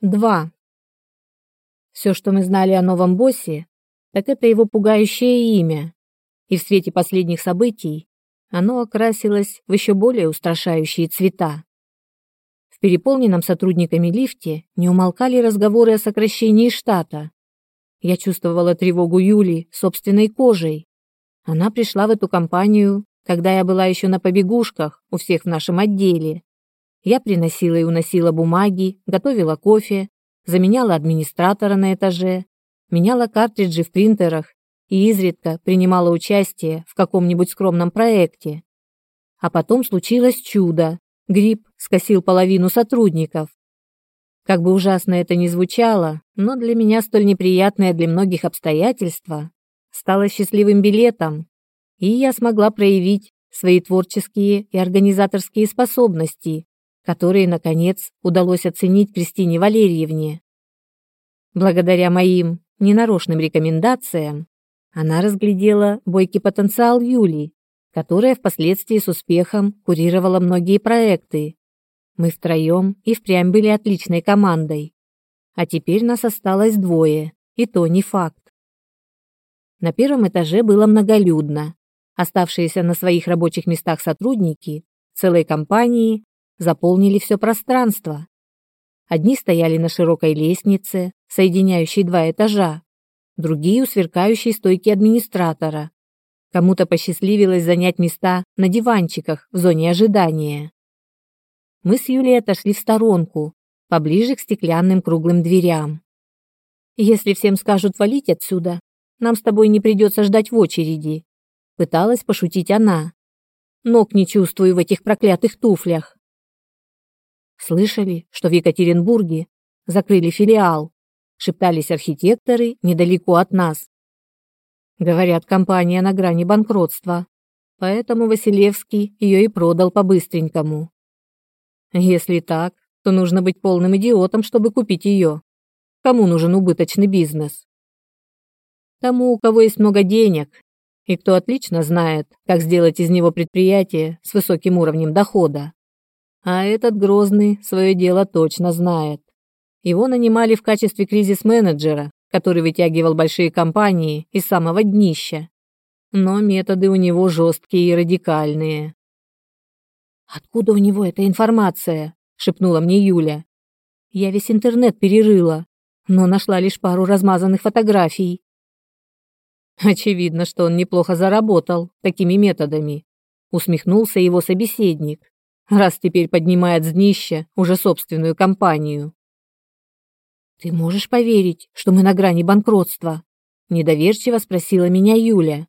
2. Все, что мы знали о новом боссе, так это его пугающее имя. И в свете последних событий оно окрасилось в еще более устрашающие цвета. В переполненном сотрудниками лифте не умолкали разговоры о сокращении штата. Я чувствовала тревогу Юли собственной кожей. Она пришла в эту компанию, когда я была еще на побегушках у всех в нашем отделе. Я приносила и уносила бумаги, готовила кофе, заменяла администратора на этаже, меняла картриджи в принтерах и изредка принимала участие в каком-нибудь скромном проекте. А потом случилось чудо. Грипп скосил половину сотрудников. Как бы ужасно это ни звучало, но для меня столь неприятное для многих обстоятельство стало счастливым билетом, и я смогла проявить свои творческие и организаторские способности, которые, наконец, удалось оценить Кристине Валерьевне. Благодаря моим ненарочным рекомендациям она разглядела бойкий потенциал Юли, которая впоследствии с успехом курировала многие проекты. Мы втроем и впрямь были отличной командой. А теперь нас осталось двое, и то не факт. На первом этаже было многолюдно. Оставшиеся на своих рабочих местах сотрудники целой компании заполнили все пространство. Одни стояли на широкой лестнице, соединяющей два этажа, другие у сверкающей стойки администратора. Кому-то посчастливилось занять места на диванчиках в зоне ожидания. Мы с Юлей отошли в сторонку, поближе к стеклянным круглым дверям. Если всем скажут валить отсюда, нам с тобой не придется ждать в очереди, пыталась пошутить она. Ног не чувствую в этих проклятых туфлях. Слышали, что в Екатеринбурге закрыли филиал? Шептались архитекторы недалеко от нас. Говорят, компания на грани банкротства, поэтому Василевский ее и продал по-быстренькому. Если так, то нужно быть полным идиотом, чтобы купить ее. Кому нужен убыточный бизнес? Тому, у кого есть много денег, и кто отлично знает, как сделать из него предприятие с высоким уровнем дохода. А этот Грозный свое дело точно знает. Его нанимали в качестве кризис-менеджера, который вытягивал большие компании из самого днища. Но методы у него жесткие и радикальные. «Откуда у него эта информация?» – шепнула мне Юля. «Я весь интернет перерыла, но нашла лишь пару размазанных фотографий». «Очевидно, что он неплохо заработал такими методами», – усмехнулся его собеседник раз теперь поднимает с днища уже собственную компанию. «Ты можешь поверить, что мы на грани банкротства?» – недоверчиво спросила меня Юля.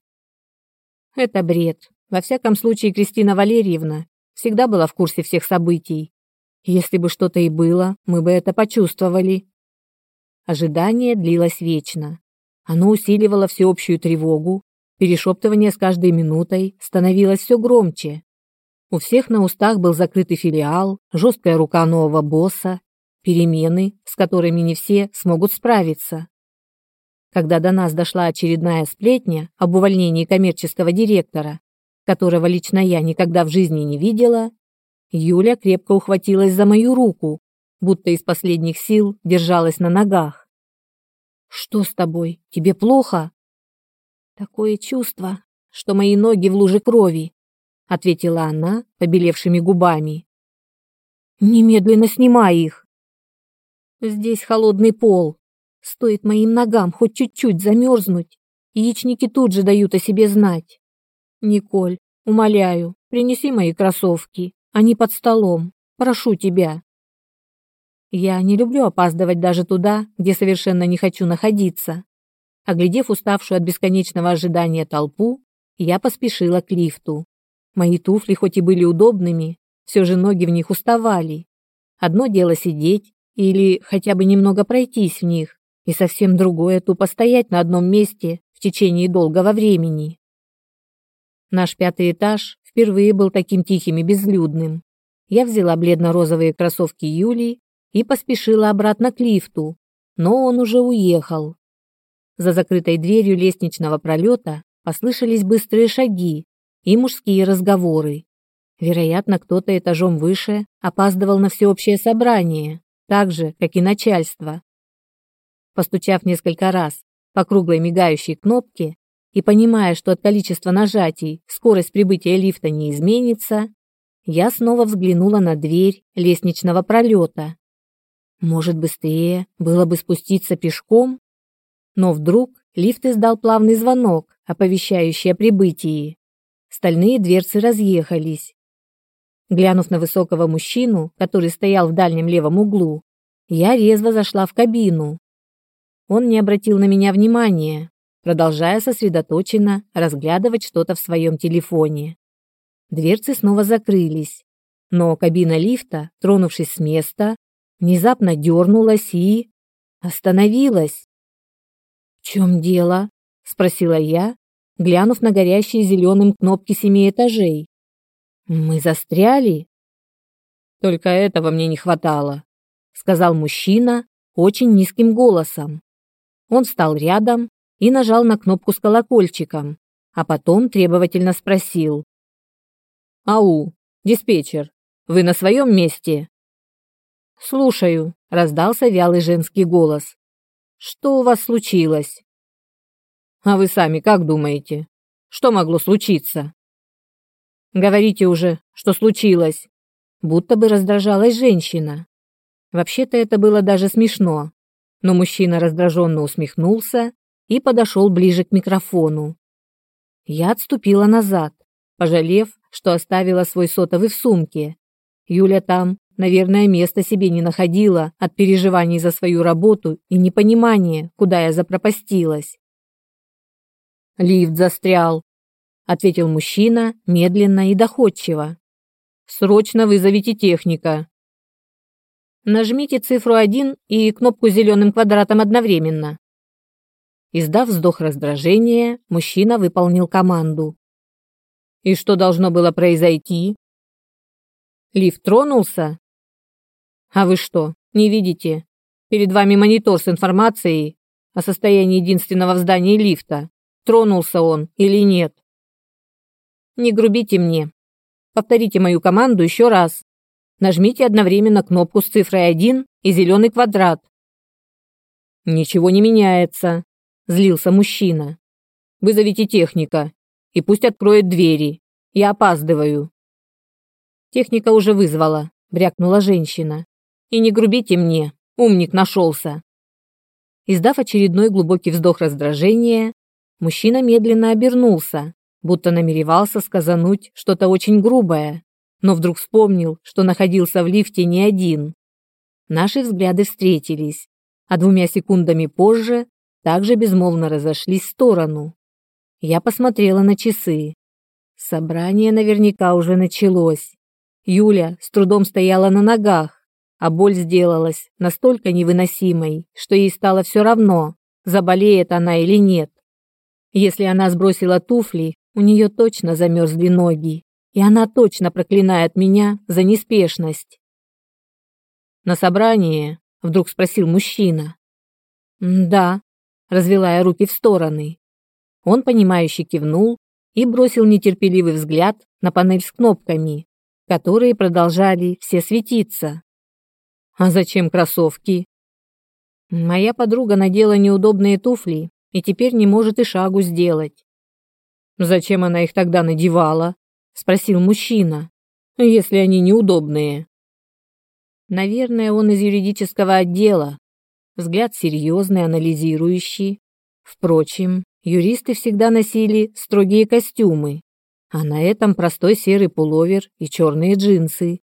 «Это бред. Во всяком случае, Кристина Валерьевна всегда была в курсе всех событий. Если бы что-то и было, мы бы это почувствовали». Ожидание длилось вечно. Оно усиливало всеобщую тревогу, перешептывание с каждой минутой становилось все громче. У всех на устах был закрытый филиал, жесткая рука нового босса, перемены, с которыми не все смогут справиться. Когда до нас дошла очередная сплетня об увольнении коммерческого директора, которого лично я никогда в жизни не видела, Юля крепко ухватилась за мою руку, будто из последних сил держалась на ногах. «Что с тобой? Тебе плохо?» «Такое чувство, что мои ноги в луже крови, ответила она побелевшими губами. Немедленно снимай их. Здесь холодный пол. Стоит моим ногам хоть чуть-чуть замерзнуть, яичники тут же дают о себе знать. Николь, умоляю, принеси мои кроссовки, они под столом. Прошу тебя. Я не люблю опаздывать даже туда, где совершенно не хочу находиться. Оглядев уставшую от бесконечного ожидания толпу, я поспешила к лифту. Мои туфли хоть и были удобными, все же ноги в них уставали. Одно дело сидеть или хотя бы немного пройтись в них, и совсем другое тупо стоять на одном месте в течение долгого времени. Наш пятый этаж впервые был таким тихим и безлюдным. Я взяла бледно-розовые кроссовки Юли и поспешила обратно к лифту, но он уже уехал. За закрытой дверью лестничного пролета послышались быстрые шаги, и мужские разговоры. Вероятно, кто-то этажом выше опаздывал на всеобщее собрание, так же, как и начальство. Постучав несколько раз по круглой мигающей кнопке и понимая, что от количества нажатий скорость прибытия лифта не изменится, я снова взглянула на дверь лестничного пролета. Может, быстрее было бы спуститься пешком? Но вдруг лифт издал плавный звонок, оповещающий о прибытии. Стальные дверцы разъехались. Глянув на высокого мужчину, который стоял в дальнем левом углу, я резво зашла в кабину. Он не обратил на меня внимания, продолжая сосредоточенно разглядывать что-то в своем телефоне. Дверцы снова закрылись, но кабина лифта, тронувшись с места, внезапно дернулась и... остановилась. «В чем дело?» — спросила я, глянув на горящие зеленым кнопки семи этажей. «Мы застряли?» «Только этого мне не хватало», — сказал мужчина очень низким голосом. Он встал рядом и нажал на кнопку с колокольчиком, а потом требовательно спросил. «Ау, диспетчер, вы на своем месте?» «Слушаю», — раздался вялый женский голос. «Что у вас случилось?» «А вы сами как думаете? Что могло случиться?» «Говорите уже, что случилось!» Будто бы раздражалась женщина. Вообще-то это было даже смешно, но мужчина раздраженно усмехнулся и подошел ближе к микрофону. Я отступила назад, пожалев, что оставила свой сотовый в сумке. Юля там Наверное, места себе не находила от переживаний за свою работу и непонимания, куда я запропастилась. «Лифт застрял», — ответил мужчина медленно и доходчиво. «Срочно вызовите техника». Нажмите цифру 1 и кнопку зеленым квадратом одновременно. Издав вздох раздражения, мужчина выполнил команду. И что должно было произойти? Лифт тронулся, а вы что, не видите? Перед вами монитор с информацией о состоянии единственного в здании лифта. Тронулся он или нет? Не грубите мне. Повторите мою команду еще раз. Нажмите одновременно кнопку с цифрой 1 и зеленый квадрат. Ничего не меняется, злился мужчина. Вызовите техника и пусть откроет двери. Я опаздываю. Техника уже вызвала, брякнула женщина. И не грубите мне, умник нашелся. Издав очередной глубокий вздох раздражения, мужчина медленно обернулся, будто намеревался сказануть что-то очень грубое, но вдруг вспомнил, что находился в лифте не один. Наши взгляды встретились, а двумя секундами позже также безмолвно разошлись в сторону. Я посмотрела на часы. Собрание наверняка уже началось. Юля с трудом стояла на ногах, а боль сделалась настолько невыносимой, что ей стало все равно, заболеет она или нет. Если она сбросила туфли, у нее точно замерзли ноги, и она точно проклинает меня за неспешность. «На собрании?» — вдруг спросил мужчина. «Да», — развела я руки в стороны. Он, понимающе кивнул и бросил нетерпеливый взгляд на панель с кнопками, которые продолжали все светиться. А зачем кроссовки? Моя подруга надела неудобные туфли и теперь не может и шагу сделать. Зачем она их тогда надевала? спросил мужчина. Если они неудобные. Наверное, он из юридического отдела. Взгляд серьезный, анализирующий. Впрочем, юристы всегда носили строгие костюмы, а на этом простой серый пуловер и черные джинсы.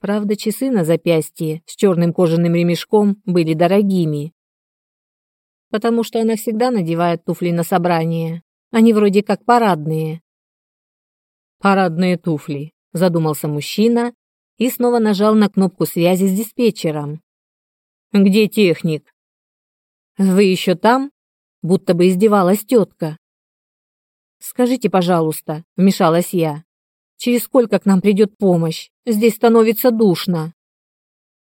Правда, часы на запястье с черным кожаным ремешком были дорогими. Потому что она всегда надевает туфли на собрание. Они вроде как парадные. Парадные туфли, задумался мужчина и снова нажал на кнопку связи с диспетчером. Где техник? Вы еще там? Будто бы издевалась тетка. Скажите, пожалуйста, вмешалась я. Через сколько к нам придет помощь? Здесь становится душно.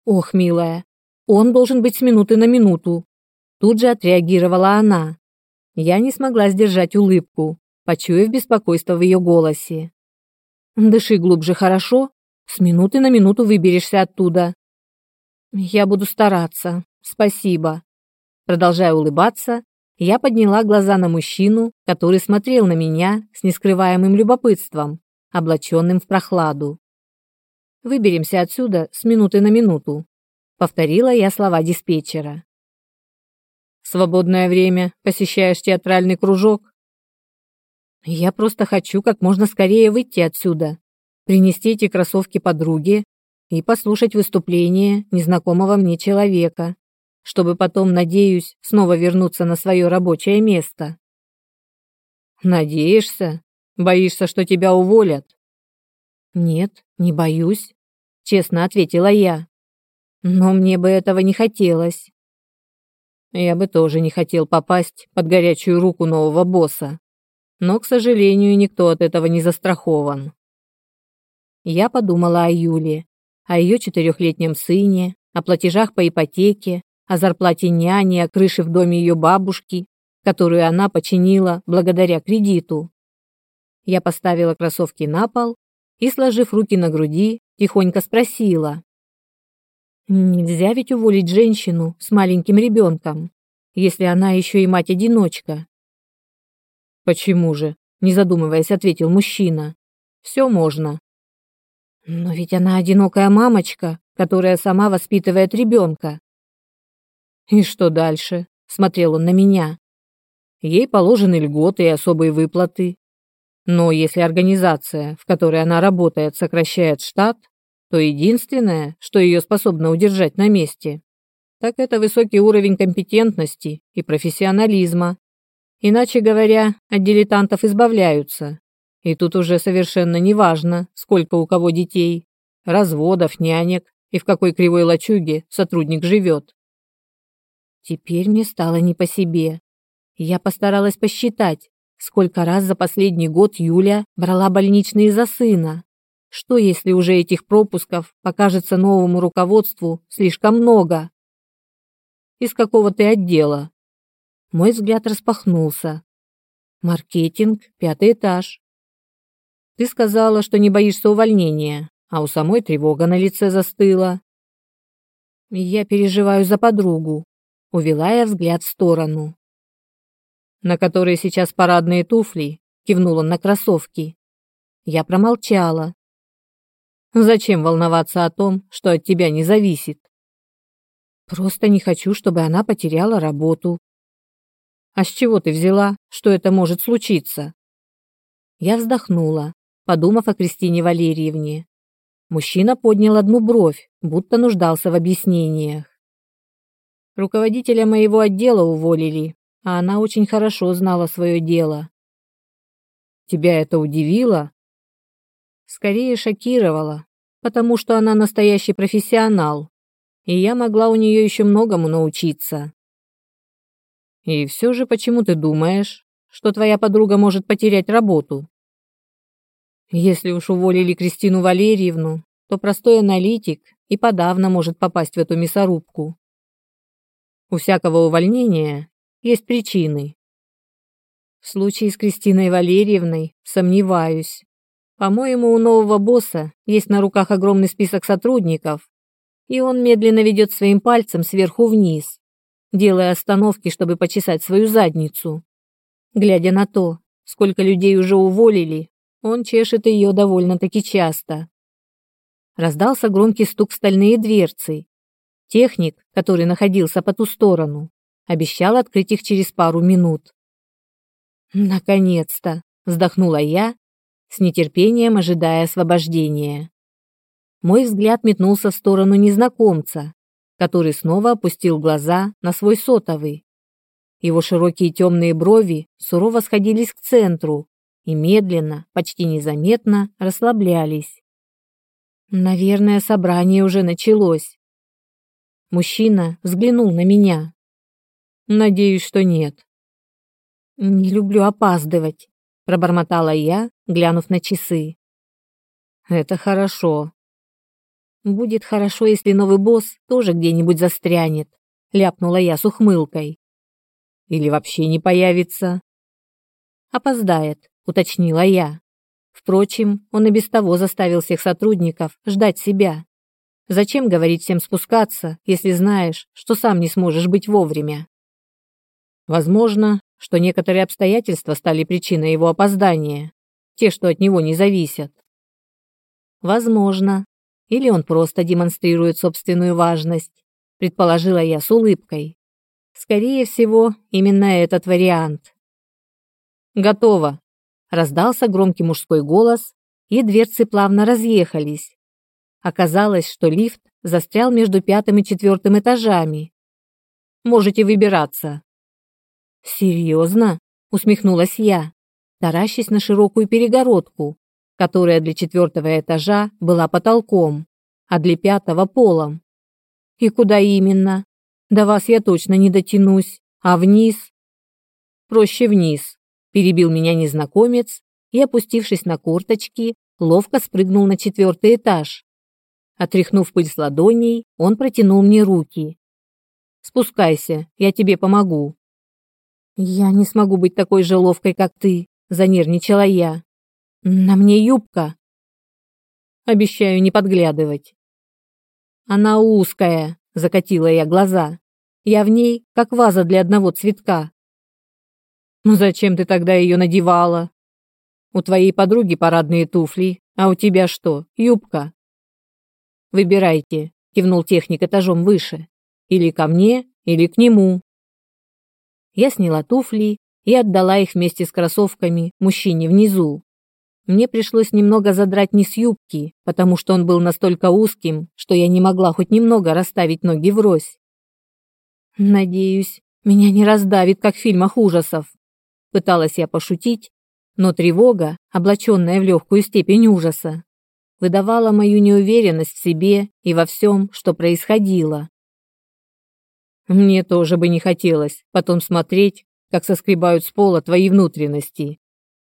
Ох, милая, он должен быть с минуты на минуту. Тут же отреагировала она. Я не смогла сдержать улыбку, почуяв беспокойство в ее голосе. Дыши глубже, хорошо? С минуты на минуту выберешься оттуда. Я буду стараться. Спасибо. Продолжая улыбаться, я подняла глаза на мужчину, который смотрел на меня с нескрываемым любопытством, облаченным в прохладу. Выберемся отсюда с минуты на минуту, повторила я слова диспетчера. Свободное время посещаешь театральный кружок? Я просто хочу как можно скорее выйти отсюда, принести эти кроссовки подруге и послушать выступление незнакомого мне человека, чтобы потом, надеюсь, снова вернуться на свое рабочее место. Надеешься? Боишься, что тебя уволят? Нет, не боюсь, честно ответила я. Но мне бы этого не хотелось. Я бы тоже не хотел попасть под горячую руку нового босса. Но, к сожалению, никто от этого не застрахован. Я подумала о Юле, о ее четырехлетнем сыне, о платежах по ипотеке, о зарплате няни, о крыше в доме ее бабушки, которую она починила благодаря кредиту. Я поставила кроссовки на пол и, сложив руки на груди, тихонько спросила. Нельзя ведь уволить женщину с маленьким ребенком, если она еще и мать-одиночка. Почему же? Не задумываясь, ответил мужчина. Все можно. Но ведь она одинокая мамочка, которая сама воспитывает ребенка. И что дальше? Смотрел он на меня. Ей положены льготы и особые выплаты. Но если организация, в которой она работает, сокращает штат, то единственное, что ее способно удержать на месте, так это высокий уровень компетентности и профессионализма. Иначе говоря, от дилетантов избавляются. И тут уже совершенно не важно, сколько у кого детей, разводов, нянек и в какой кривой лачуге сотрудник живет. Теперь мне стало не по себе. Я постаралась посчитать, сколько раз за последний год Юля брала больничные за сына. Что, если уже этих пропусков покажется новому руководству слишком много? Из какого ты отдела? Мой взгляд распахнулся. Маркетинг, пятый этаж. Ты сказала, что не боишься увольнения, а у самой тревога на лице застыла. Я переживаю за подругу. Увела я взгляд в сторону. На которой сейчас парадные туфли, кивнул он на кроссовки. Я промолчала, Зачем волноваться о том, что от тебя не зависит? Просто не хочу, чтобы она потеряла работу. А с чего ты взяла, что это может случиться? Я вздохнула, подумав о Кристине Валерьевне. Мужчина поднял одну бровь, будто нуждался в объяснениях. Руководителя моего отдела уволили, а она очень хорошо знала свое дело. Тебя это удивило? Скорее шокировала, потому что она настоящий профессионал, и я могла у нее еще многому научиться. И все же почему ты думаешь, что твоя подруга может потерять работу? Если уж уволили Кристину Валерьевну, то простой аналитик и подавно может попасть в эту мясорубку. У всякого увольнения есть причины. В случае с Кристиной Валерьевной сомневаюсь. По-моему, у нового босса есть на руках огромный список сотрудников, и он медленно ведет своим пальцем сверху вниз, делая остановки, чтобы почесать свою задницу. Глядя на то, сколько людей уже уволили, он чешет ее довольно-таки часто. Раздался громкий стук в стальные дверцы. Техник, который находился по ту сторону, обещал открыть их через пару минут. «Наконец-то!» – вздохнула я с нетерпением ожидая освобождения. Мой взгляд метнулся в сторону незнакомца, который снова опустил глаза на свой сотовый. Его широкие темные брови сурово сходились к центру и медленно, почти незаметно расслаблялись. Наверное, собрание уже началось. Мужчина взглянул на меня. Надеюсь, что нет. Не люблю опаздывать, пробормотала я, глянув на часы. Это хорошо. Будет хорошо, если новый босс тоже где-нибудь застрянет, ляпнула я с ухмылкой. Или вообще не появится. Опоздает, уточнила я. Впрочем, он и без того заставил всех сотрудников ждать себя. Зачем говорить всем спускаться, если знаешь, что сам не сможешь быть вовремя? Возможно, что некоторые обстоятельства стали причиной его опоздания, те, что от него не зависят. Возможно. Или он просто демонстрирует собственную важность, предположила я с улыбкой. Скорее всего, именно этот вариант. Готово, раздался громкий мужской голос, и дверцы плавно разъехались. Оказалось, что лифт застрял между пятым и четвертым этажами. Можете выбираться. Серьезно? усмехнулась я, таращась на широкую перегородку, которая для четвертого этажа была потолком, а для пятого полом. И куда именно? До вас я точно не дотянусь, а вниз? Проще вниз, перебил меня незнакомец и, опустившись на корточки, ловко спрыгнул на четвертый этаж. Отряхнув пыль с ладоней, он протянул мне руки. «Спускайся, я тебе помогу». «Я не смогу быть такой же ловкой, как ты», — занервничала я. «На мне юбка». «Обещаю не подглядывать». «Она узкая», — закатила я глаза. «Я в ней, как ваза для одного цветка». «Ну зачем ты тогда ее надевала?» «У твоей подруги парадные туфли, а у тебя что, юбка?» «Выбирайте», — кивнул техник этажом выше. «Или ко мне, или к нему». Я сняла туфли и отдала их вместе с кроссовками мужчине внизу. Мне пришлось немного задрать низ юбки, потому что он был настолько узким, что я не могла хоть немного расставить ноги врозь. Надеюсь, меня не раздавит, как в фильмах ужасов. Пыталась я пошутить, но тревога, облаченная в легкую степень ужаса, выдавала мою неуверенность в себе и во всем, что происходило. Мне тоже бы не хотелось потом смотреть, как соскребают с пола твои внутренности,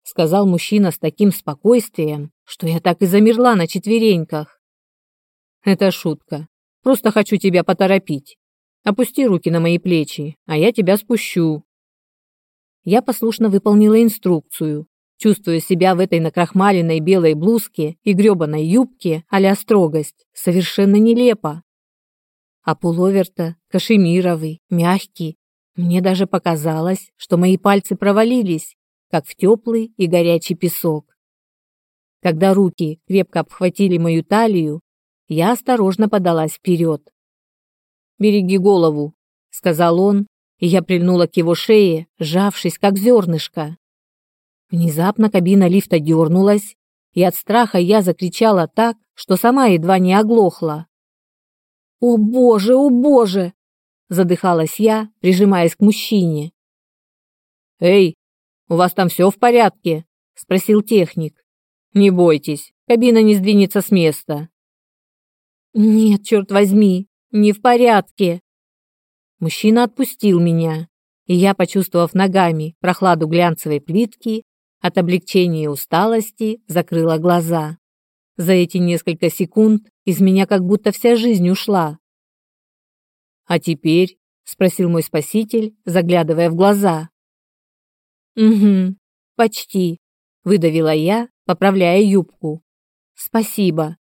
сказал мужчина с таким спокойствием, что я так и замерла на четвереньках. Это шутка. Просто хочу тебя поторопить. Опусти руки на мои плечи, а я тебя спущу. Я послушно выполнила инструкцию, чувствуя себя в этой накрахмаленной белой блузке и грёбаной юбке а строгость совершенно нелепо. А пуловер-то кашемировый, мягкий. Мне даже показалось, что мои пальцы провалились, как в теплый и горячий песок. Когда руки крепко обхватили мою талию, я осторожно подалась вперед. «Береги голову», — сказал он, и я прильнула к его шее, сжавшись, как зернышко. Внезапно кабина лифта дернулась, и от страха я закричала так, что сама едва не оглохла. «О боже, о боже!» – задыхалась я, прижимаясь к мужчине. «Эй, у вас там все в порядке?» – спросил техник. «Не бойтесь, кабина не сдвинется с места». «Нет, черт возьми, не в порядке!» Мужчина отпустил меня, и я, почувствовав ногами прохладу глянцевой плитки, от облегчения и усталости закрыла глаза. За эти несколько секунд из меня как будто вся жизнь ушла. «А теперь?» — спросил мой спаситель, заглядывая в глаза. «Угу, почти», — выдавила я, поправляя юбку. «Спасибо».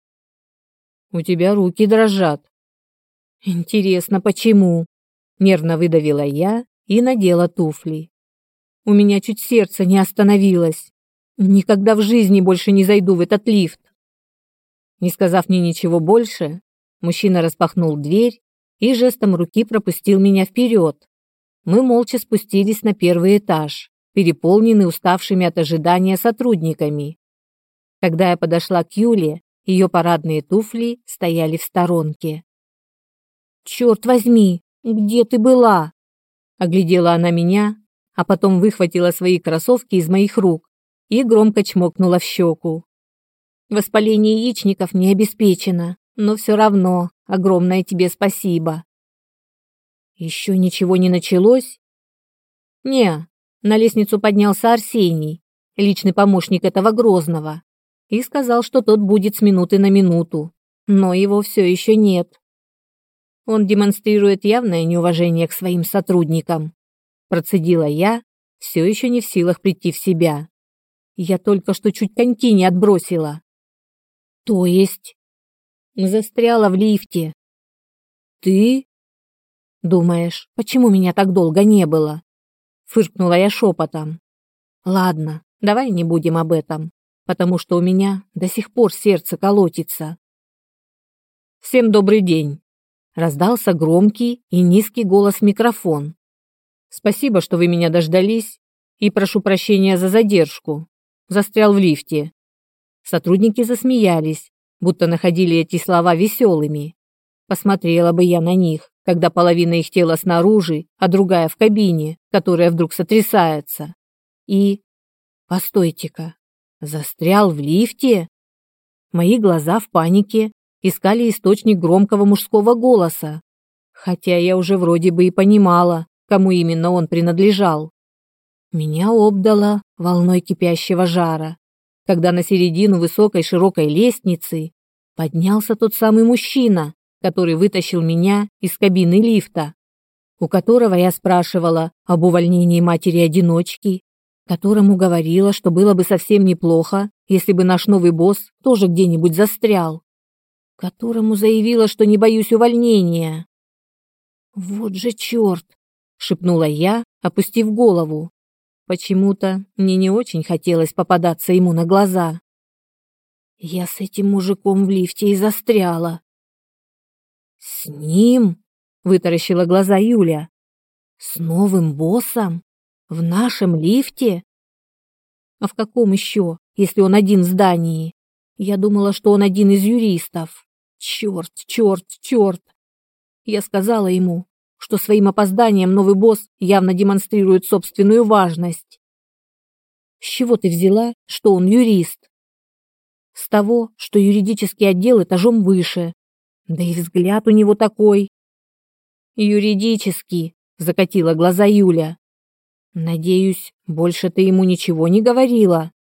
«У тебя руки дрожат». «Интересно, почему?» — нервно выдавила я и надела туфли. У меня чуть сердце не остановилось. Никогда в жизни больше не зайду в этот лифт. Не сказав мне ничего больше, мужчина распахнул дверь и жестом руки пропустил меня вперед. Мы молча спустились на первый этаж, переполненный уставшими от ожидания сотрудниками. Когда я подошла к Юле, ее парадные туфли стояли в сторонке. «Черт возьми, где ты была?» Оглядела она меня, а потом выхватила свои кроссовки из моих рук и громко чмокнула в щеку. Воспаление яичников не обеспечено, но все равно огромное тебе спасибо. Еще ничего не началось? Не, на лестницу поднялся Арсений, личный помощник этого Грозного, и сказал, что тот будет с минуты на минуту, но его все еще нет. Он демонстрирует явное неуважение к своим сотрудникам. Процедила я, все еще не в силах прийти в себя. Я только что чуть коньки не отбросила. То есть? Застряла в лифте. Ты? Думаешь, почему меня так долго не было? Фыркнула я шепотом. Ладно, давай не будем об этом, потому что у меня до сих пор сердце колотится. Всем добрый день. Раздался громкий и низкий голос в микрофон. Спасибо, что вы меня дождались, и прошу прощения за задержку. Застрял в лифте. Сотрудники засмеялись, будто находили эти слова веселыми. Посмотрела бы я на них, когда половина их тела снаружи, а другая в кабине, которая вдруг сотрясается. И... Постойте-ка, застрял в лифте? Мои глаза в панике искали источник громкого мужского голоса, хотя я уже вроде бы и понимала, кому именно он принадлежал. Меня обдало волной кипящего жара, когда на середину высокой широкой лестницы поднялся тот самый мужчина, который вытащил меня из кабины лифта, у которого я спрашивала об увольнении матери-одиночки, которому говорила, что было бы совсем неплохо, если бы наш новый босс тоже где-нибудь застрял, которому заявила, что не боюсь увольнения. «Вот же черт!» — шепнула я, опустив голову. Почему-то мне не очень хотелось попадаться ему на глаза. Я с этим мужиком в лифте и застряла. «С ним?» — вытаращила глаза Юля. «С новым боссом? В нашем лифте?» «А в каком еще, если он один в здании? Я думала, что он один из юристов. Черт, черт, черт!» Я сказала ему, что своим опозданием новый босс явно демонстрирует собственную важность. С чего ты взяла, что он юрист? С того, что юридический отдел этажом выше. Да и взгляд у него такой. Юридический, закатила глаза Юля. Надеюсь, больше ты ему ничего не говорила?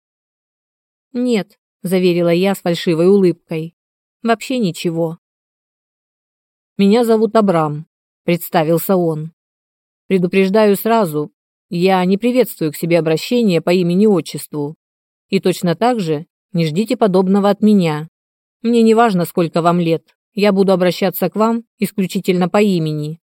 Нет, заверила я с фальшивой улыбкой. Вообще ничего. Меня зовут Абрам, представился он. Предупреждаю сразу, я не приветствую к себе обращение по имени-отчеству. И точно так же не ждите подобного от меня. Мне не важно, сколько вам лет. Я буду обращаться к вам исключительно по имени.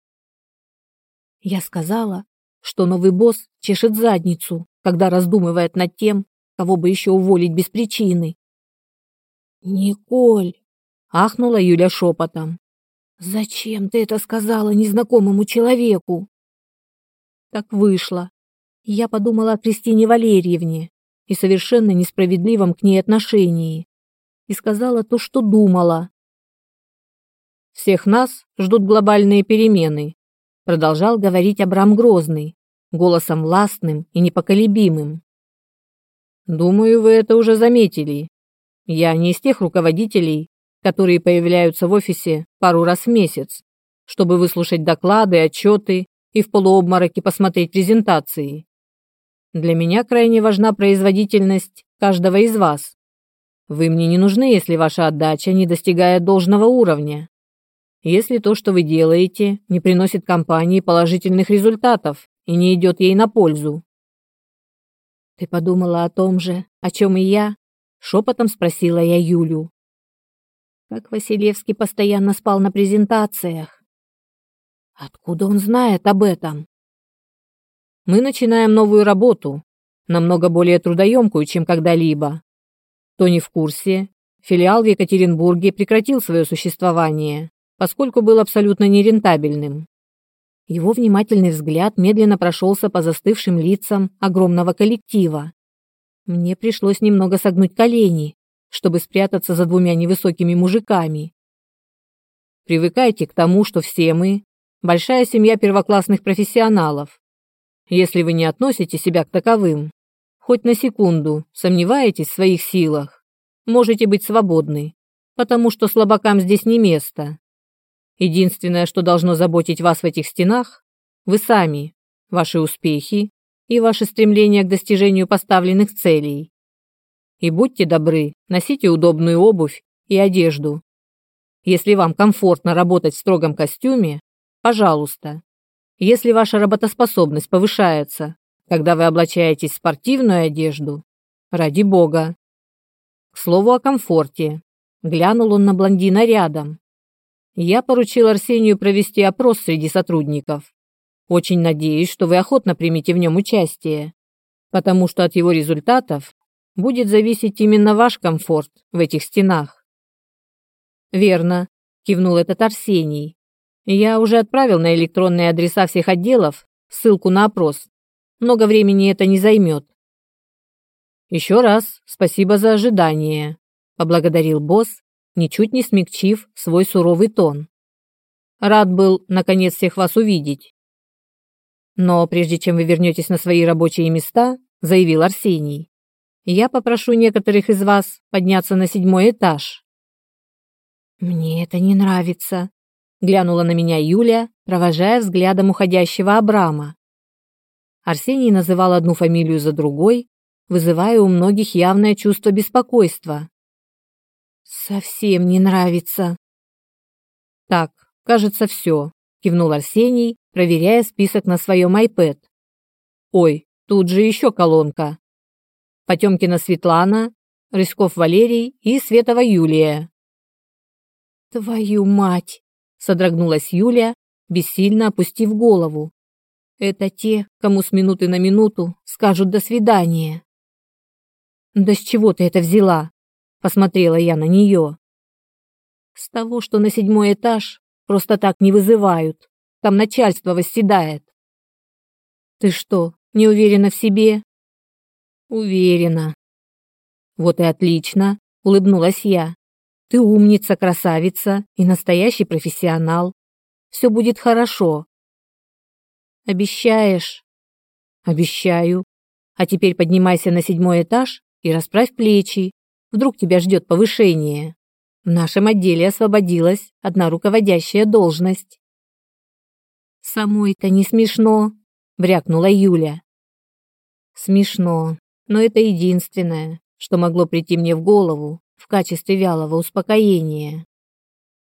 Я сказала, что новый босс чешет задницу, когда раздумывает над тем, кого бы еще уволить без причины. «Николь!» — ахнула Юля шепотом. «Зачем ты это сказала незнакомому человеку?» Так вышло. Я подумала о Кристине Валерьевне и совершенно несправедливом к ней отношении. И сказала то, что думала. «Всех нас ждут глобальные перемены», продолжал говорить Абрам Грозный, голосом властным и непоколебимым. «Думаю, вы это уже заметили. Я не из тех руководителей, которые появляются в офисе пару раз в месяц, чтобы выслушать доклады, отчеты и в полуобмороке посмотреть презентации. Для меня крайне важна производительность каждого из вас. Вы мне не нужны, если ваша отдача не достигает должного уровня. Если то, что вы делаете, не приносит компании положительных результатов и не идет ей на пользу. Ты подумала о том же, о чем и я? Шепотом спросила я Юлю как Василевский постоянно спал на презентациях. Откуда он знает об этом? Мы начинаем новую работу, намного более трудоемкую, чем когда-либо. Кто не в курсе, филиал в Екатеринбурге прекратил свое существование, поскольку был абсолютно нерентабельным. Его внимательный взгляд медленно прошелся по застывшим лицам огромного коллектива. Мне пришлось немного согнуть колени, чтобы спрятаться за двумя невысокими мужиками. Привыкайте к тому, что все мы – большая семья первоклассных профессионалов. Если вы не относите себя к таковым, хоть на секунду сомневаетесь в своих силах, можете быть свободны, потому что слабакам здесь не место. Единственное, что должно заботить вас в этих стенах – вы сами, ваши успехи и ваше стремление к достижению поставленных целей. И будьте добры, носите удобную обувь и одежду. Если вам комфортно работать в строгом костюме, пожалуйста. Если ваша работоспособность повышается, когда вы облачаетесь в спортивную одежду, ради бога. К слову о комфорте. глянул он на блондина рядом. Я поручил Арсению провести опрос среди сотрудников. Очень надеюсь, что вы охотно примете в нем участие, потому что от его результатов будет зависеть именно ваш комфорт в этих стенах. Верно, кивнул этот Арсений. Я уже отправил на электронные адреса всех отделов ссылку на опрос. Много времени это не займет. Еще раз спасибо за ожидание, поблагодарил босс, ничуть не смягчив свой суровый тон. Рад был наконец всех вас увидеть. Но прежде чем вы вернетесь на свои рабочие места, заявил Арсений, я попрошу некоторых из вас подняться на седьмой этаж. Мне это не нравится, глянула на меня Юля, провожая взглядом уходящего Абрама. Арсений называл одну фамилию за другой, вызывая у многих явное чувство беспокойства. Совсем не нравится. Так, кажется, все, кивнул Арсений, проверяя список на своем iPad. Ой, тут же еще колонка. Потемкина Светлана, Рысков Валерий и Светова Юлия. Твою мать, содрогнулась Юля, бессильно опустив голову. Это те, кому с минуты на минуту скажут до свидания. Да с чего ты это взяла? Посмотрела я на нее. С того, что на седьмой этаж просто так не вызывают. Там начальство восседает. Ты что, не уверена в себе? Уверена. Вот и отлично, улыбнулась я. Ты умница, красавица и настоящий профессионал. Все будет хорошо. Обещаешь? Обещаю. А теперь поднимайся на седьмой этаж и расправь плечи. Вдруг тебя ждет повышение. В нашем отделе освободилась одна руководящая должность. Самой-то не смешно, брякнула Юля. Смешно, но это единственное, что могло прийти мне в голову в качестве вялого успокоения.